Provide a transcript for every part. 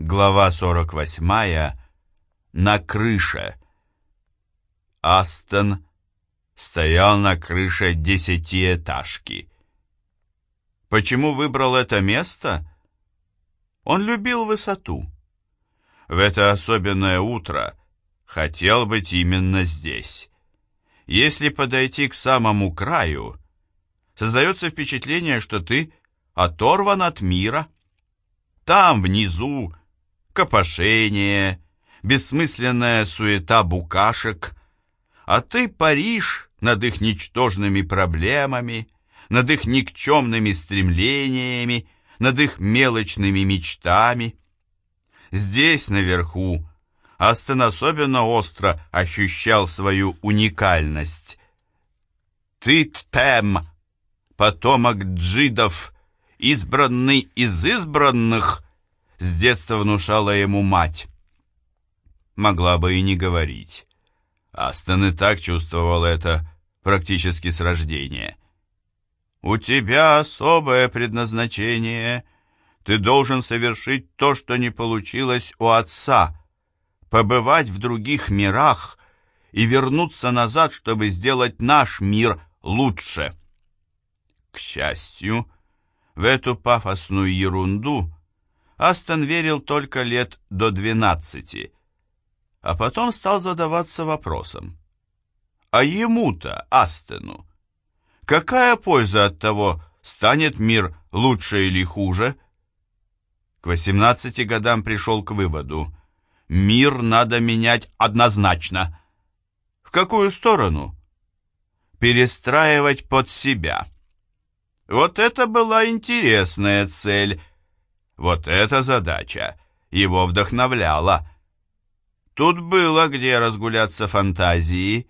Глава 48. На крыше. Астон стоял на крыше десятиэтажки. Почему выбрал это место? Он любил высоту. В это особенное утро хотел быть именно здесь. Если подойти к самому краю, создается впечатление, что ты оторван от мира. Там, внизу, копошение, бессмысленная суета букашек, а ты паришь над их ничтожными проблемами, над их никчемными стремлениями, над их мелочными мечтами. Здесь, наверху, Астон особенно остро ощущал свою уникальность. «Ты Тем, потомок джидов, избранный из избранных», с детства внушала ему мать. Могла бы и не говорить. Астон и так чувствовал это практически с рождения. «У тебя особое предназначение. Ты должен совершить то, что не получилось у отца, побывать в других мирах и вернуться назад, чтобы сделать наш мир лучше». К счастью, в эту пафосную ерунду Астон верил только лет до двенадцати, а потом стал задаваться вопросом. А ему-то, Астону, какая польза от того, станет мир лучше или хуже? К восемнадцати годам пришел к выводу, мир надо менять однозначно. В какую сторону? Перестраивать под себя. Вот это была интересная цель, вот эта задача его вдохновляла. Тут было где разгуляться фантазии,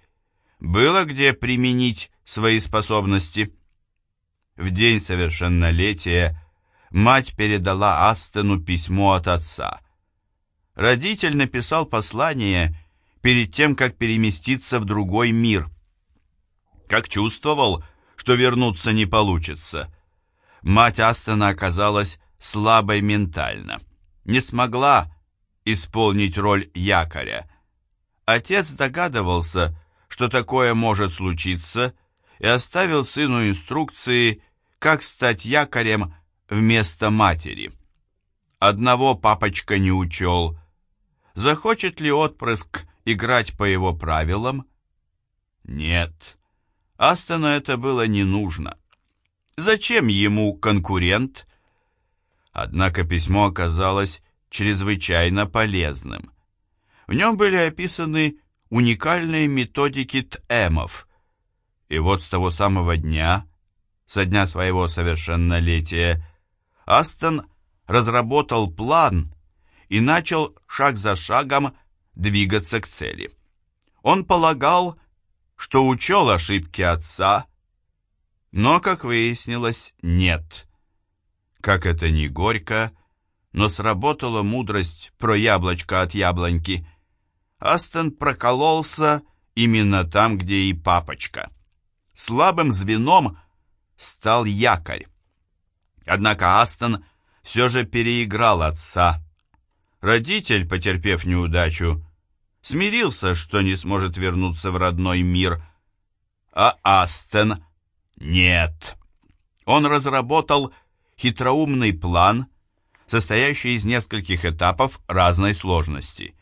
было где применить свои способности. В день совершеннолетия мать передала Астену письмо от отца. Родитель написал послание перед тем, как переместиться в другой мир. Как чувствовал, что вернуться не получится. Мать Астена оказалась слабой ментально, не смогла исполнить роль якоря. Отец догадывался, что такое может случиться, и оставил сыну инструкции, как стать якорем вместо матери. Одного папочка не учел. Захочет ли отпрыск играть по его правилам? Нет. Астону это было не нужно. Зачем ему конкурент? Однако письмо оказалось чрезвычайно полезным. В нем были описаны уникальные методики ТЭМов. И вот с того самого дня, со дня своего совершеннолетия, Астон разработал план и начал шаг за шагом двигаться к цели. Он полагал, что учел ошибки отца, но, как выяснилось, нет. Как это ни горько, но сработала мудрость про яблочко от яблоньки. Астон прокололся именно там, где и папочка. Слабым звеном стал якорь. Однако Астон все же переиграл отца. Родитель, потерпев неудачу, смирился, что не сможет вернуться в родной мир. А Астон нет. Он разработал хитроумный план, состоящий из нескольких этапов разной сложности.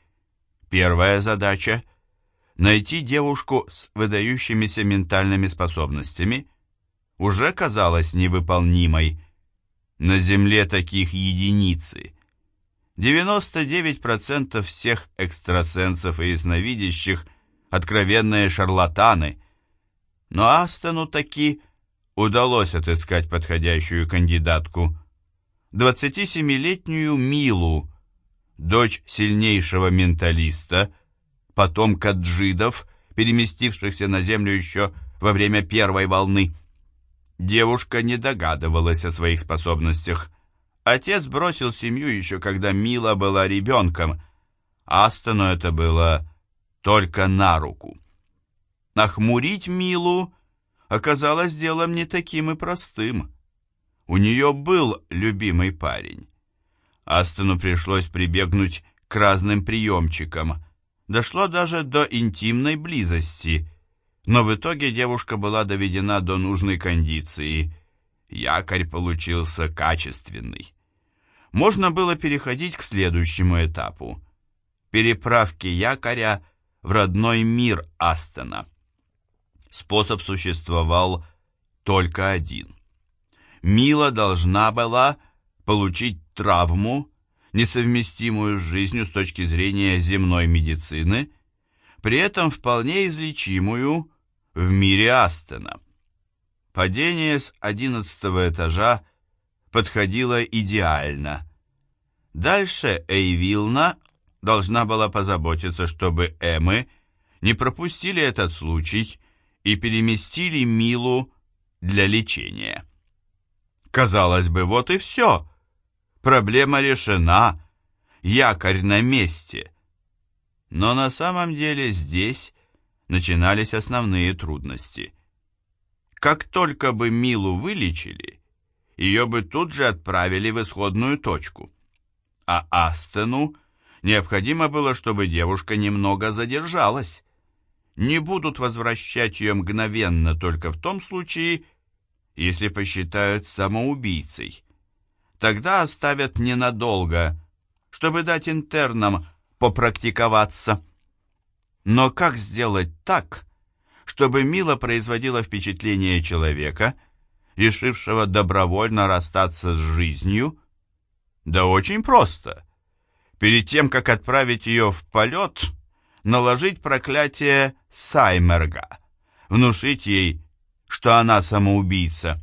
Первая задача – найти девушку с выдающимися ментальными способностями – уже казалась невыполнимой. На Земле таких единицы. 99% всех экстрасенсов и ясновидящих – откровенные шарлатаны. Но Астону таки удалось отыскать подходящую кандидатку. 27-летнюю Милу, дочь сильнейшего менталиста, потомка джидов, переместившихся на Землю еще во время первой волны. Девушка не догадывалась о своих способностях. Отец бросил семью еще когда Мила была ребенком. Астону это было только на руку. Нахмурить Милу оказалось делом не таким и простым. У нее был любимый парень. Астону пришлось прибегнуть к разным приемчикам. Дошло даже до интимной близости, но в итоге девушка была доведена до нужной кондиции. Якорь получился качественный. Можно было переходить к следующему этапу – переправке якоря в родной мир Астона. Способ существовал только один. Мила должна была получить травму, несовместимую с жизнью с точки зрения земной медицины, при этом вполне излечимую в мире Астона. Падение с одиннадцатого этажа подходило идеально. Дальше Эйвилна должна была позаботиться, чтобы Эммы не пропустили этот случай и переместили Милу для лечения. Казалось бы, вот и все. Проблема решена, якорь на месте. Но на самом деле здесь начинались основные трудности. Как только бы Милу вылечили, ее бы тут же отправили в исходную точку. А Астену необходимо было, чтобы девушка немного задержалась. Не будут возвращать ее мгновенно только в том случае, если посчитают самоубийцей. Тогда оставят ненадолго, чтобы дать интернам попрактиковаться. Но как сделать так, чтобы Мила производила впечатление человека, решившего добровольно расстаться с жизнью? Да очень просто. Перед тем, как отправить ее в полет, наложить проклятие Саймерга, внушить ей, что она самоубийца.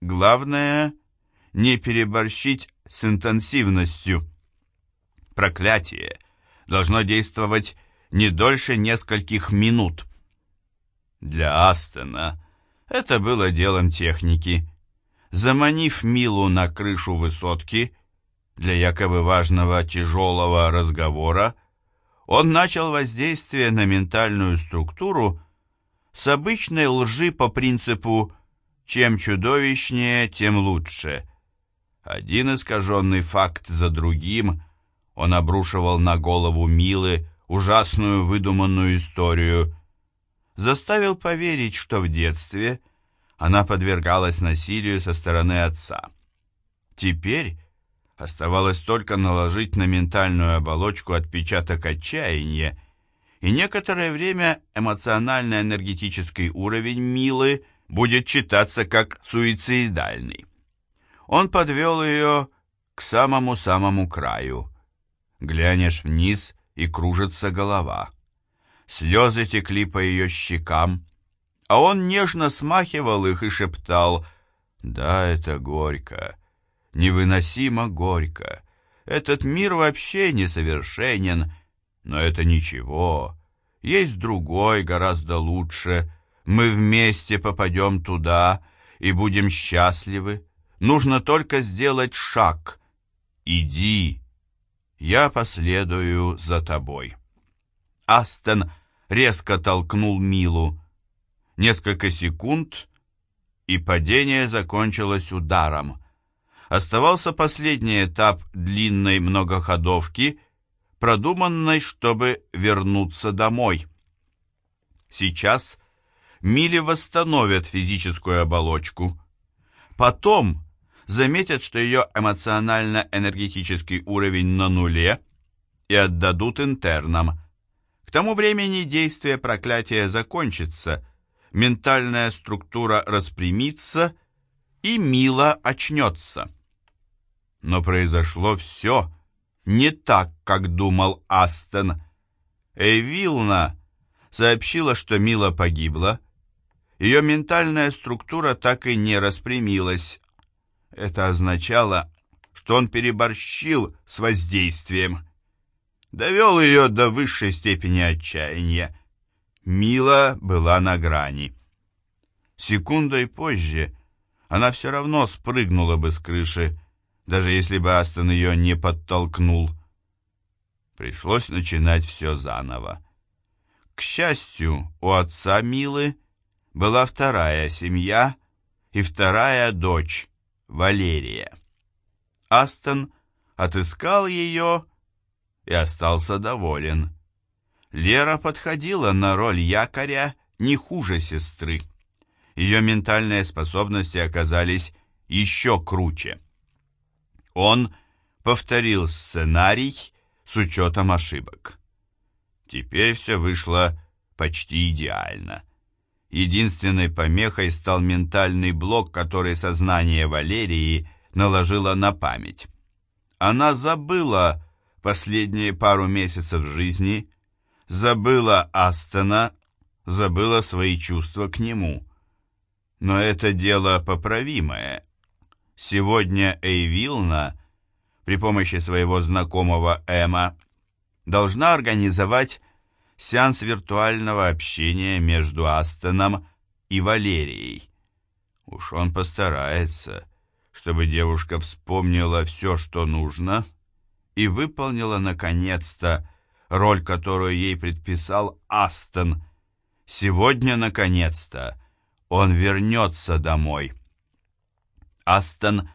Главное — не переборщить с интенсивностью. Проклятие должно действовать не дольше нескольких минут. Для Астона это было делом техники. Заманив Милу на крышу высотки для якобы важного тяжелого разговора, он начал воздействие на ментальную структуру с обычной лжи по принципу «чем чудовищнее, тем лучше». Один искаженный факт за другим он обрушивал на голову Милы ужасную выдуманную историю, заставил поверить, что в детстве она подвергалась насилию со стороны отца. Теперь оставалось только наложить на ментальную оболочку отпечаток отчаяния и некоторое время эмоционально-энергетический уровень Милы будет читаться как суицидальный. Он подвел ее к самому-самому краю. Глянешь вниз, и кружится голова. Слезы текли по ее щекам, а он нежно смахивал их и шептал «Да, это горько, невыносимо горько. Этот мир вообще несовершенен, но это ничего. Есть другой, гораздо лучше. Мы вместе попадем туда и будем счастливы. Нужно только сделать шаг. Иди, я последую за тобой. Астон резко толкнул Милу. Несколько секунд, и падение закончилось ударом. Оставался последний этап длинной многоходовки — продуманной, чтобы вернуться домой. Сейчас Мили восстановят физическую оболочку. Потом заметят, что ее эмоционально-энергетический уровень на нуле и отдадут интернам. К тому времени действие проклятия закончится, ментальная структура распрямится, и Мила очнется. Но произошло все, не так, как думал Астон. Эйвилна сообщила, что Мила погибла. Ее ментальная структура так и не распрямилась. Это означало, что он переборщил с воздействием. Довел ее до высшей степени отчаяния. Мила была на грани. Секундой позже она все равно спрыгнула бы с крыши, даже если бы Астон ее не подтолкнул. Пришлось начинать все заново. К счастью, у отца Милы была вторая семья и вторая дочь, Валерия. Астон отыскал ее и остался доволен. Лера подходила на роль якоря не хуже сестры. Ее ментальные способности оказались еще круче. Он повторил сценарий с учетом ошибок. Теперь все вышло почти идеально. Единственной помехой стал ментальный блок, который сознание Валерии наложило на память. Она забыла последние пару месяцев жизни, забыла Астона, забыла свои чувства к нему. Но это дело поправимое. Сегодня Эйвилна при помощи своего знакомого Эма должна организовать сеанс виртуального общения между Астоном и Валерией. Уж он постарается, чтобы девушка вспомнила все, что нужно, и выполнила, наконец-то, роль, которую ей предписал Астон. Сегодня, наконец-то, он вернется домой. Астон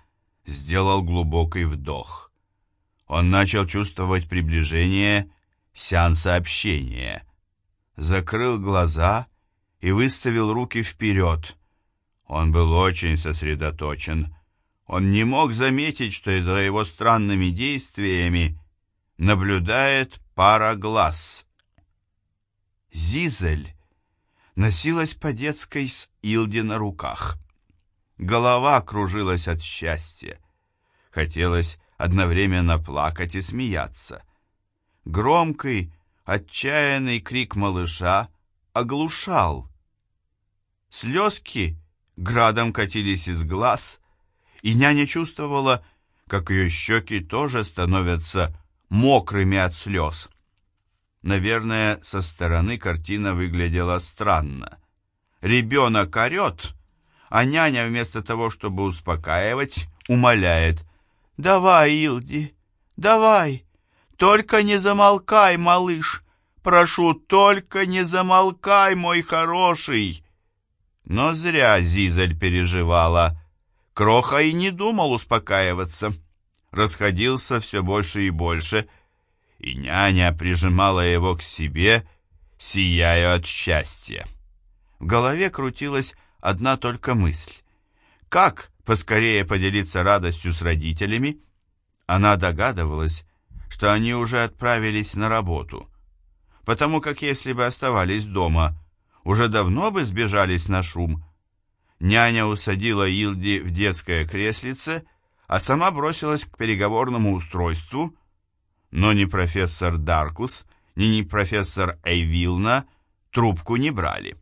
сделал глубокий вдох. Он начал чувствовать приближение сеанса общения. Закрыл глаза и выставил руки вперед. Он был очень сосредоточен. Он не мог заметить, что за его странными действиями наблюдает пара глаз. Зизель носилась по детской с Илди на руках. Голова кружилась от счастья. Хотелось одновременно плакать и смеяться. Громкий, отчаянный крик малыша оглушал. Слезки градом катились из глаз, и няня чувствовала, как ее щеки тоже становятся мокрыми от слез. Наверное, со стороны картина выглядела странно. Ребенок орет, а няня вместо того, чтобы успокаивать, умоляет. «Давай, Илди, давай, только не замолкай, малыш, прошу, только не замолкай, мой хороший!» Но зря Зизель переживала. Кроха и не думал успокаиваться. Расходился все больше и больше, и няня прижимала его к себе, сияя от счастья. В голове крутилась одна только мысль. Как поскорее поделиться радостью с родителями? Она догадывалась, что они уже отправились на работу, потому как если бы оставались дома, уже давно бы сбежались на шум. Няня усадила Илди в детское креслице, а сама бросилась к переговорному устройству, но ни профессор Даркус, ни, ни профессор Эйвилна трубку не брали.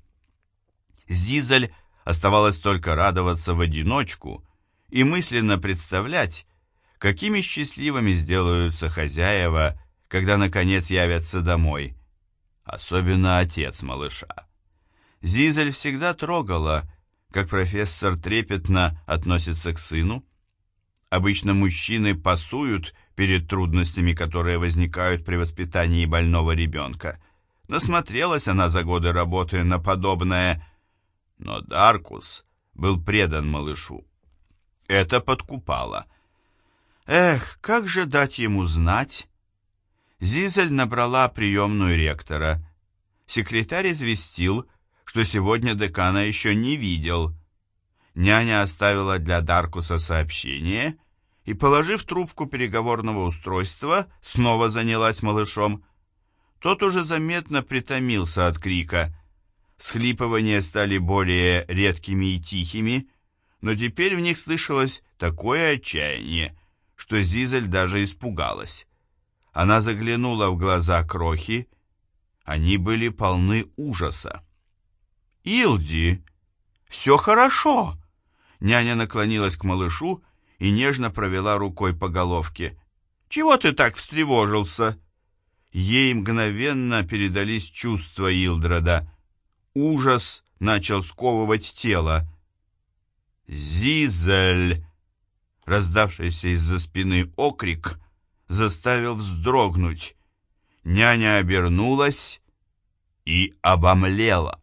Зизель Оставалось только радоваться в одиночку и мысленно представлять, какими счастливыми сделаются хозяева, когда наконец явятся домой, особенно отец малыша. Зизель всегда трогала, как профессор трепетно относится к сыну. Обычно мужчины пасуют перед трудностями, которые возникают при воспитании больного ребенка. Насмотрелась она за годы работы на подобное но Даркус был предан малышу. Это подкупало. Эх, как же дать ему знать? Зизель набрала приемную ректора. Секретарь известил, что сегодня декана еще не видел. Няня оставила для Даркуса сообщение и, положив трубку переговорного устройства, снова занялась малышом. Тот уже заметно притомился от крика — Схлипывания стали более редкими и тихими, но теперь в них слышалось такое отчаяние, что Зизель даже испугалась. Она заглянула в глаза крохи, они были полны ужаса. «Илди, все хорошо!» Няня наклонилась к малышу и нежно провела рукой по головке. «Чего ты так встревожился?» Ей мгновенно передались чувства Илдрода. Ужас начал сковывать тело. «Зизель!» Раздавшийся из-за спины окрик заставил вздрогнуть. Няня обернулась и обомлела.